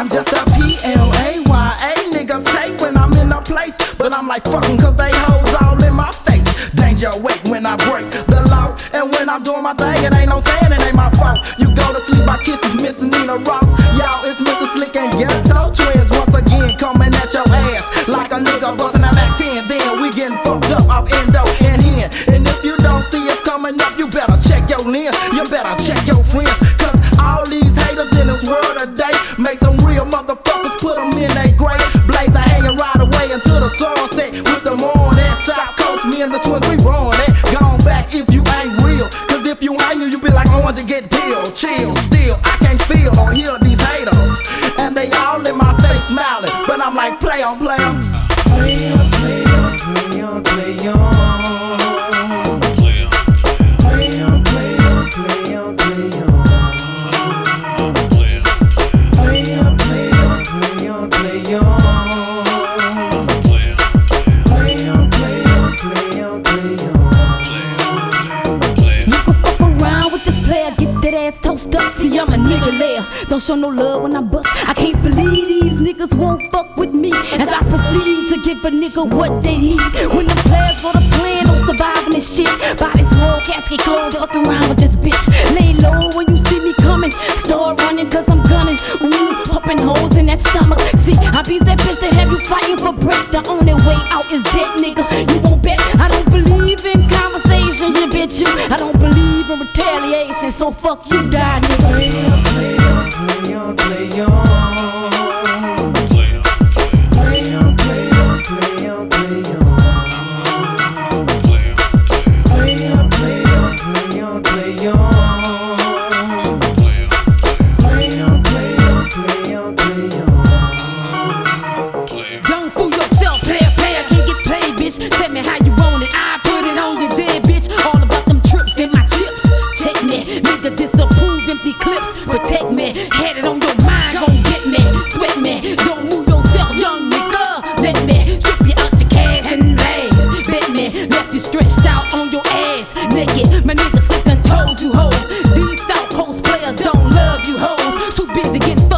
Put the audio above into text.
I'm just a P-L-A-Y-A nigga say when I'm in a place. But I'm like, fuck cause they hoes all in my face. Danger wait when I break the law. And when I'm doing my thing, it ain't no saying it ain't my fault. You go to sleep, my kisses missing Nina Ross. Y'all, it's Mr. Slick and Ghetto Twiinz once again coming at your ass. Like a nigga busting a Mac 10, then we getting fucked up off endo and hen. And if you don't see us coming up, you with them on that South Coast. Me and the twins, we run that. Gone back if you ain't real. Cause if you ain't, you be like orange and get peeled. Chill, still, I can't feel or hear these haters. And they all in my face smiling. But I'm like. Play on, play on, ass toast up. See, I'm a nigga layer. Don't show no love when I bust. I can't believe these niggas won't fuck with me as I proceed to give a nigga what they need. When the players go to plan on surviving this shit, body swole, casket closed, fucking around with this bitch. Lay low when you see me coming. Start running cause I'm gunning. Ooh, pumping holes in that stomach. See, I be that bitch that have you fighting for break. The only way out is dead, nigga. You won't bet. I don't believe in conversations, you bitch you. I don't in retaliation, so fuck you, die, nigga. Play on, play on, play on, play on. Play on, Play on, play on, play on, play on. Don't fool yourself, can't get played, bitch. Tell me how you want it, I me, had it on your mind, gon' get me, sweat me. Don't move yourself, young nigga. Let me strip you out your cash and bags. Bet me, left you stretched out on your ass, naked. My nigga slipped and told you hoes. These South Coast players don't love you hoes. Too busy getting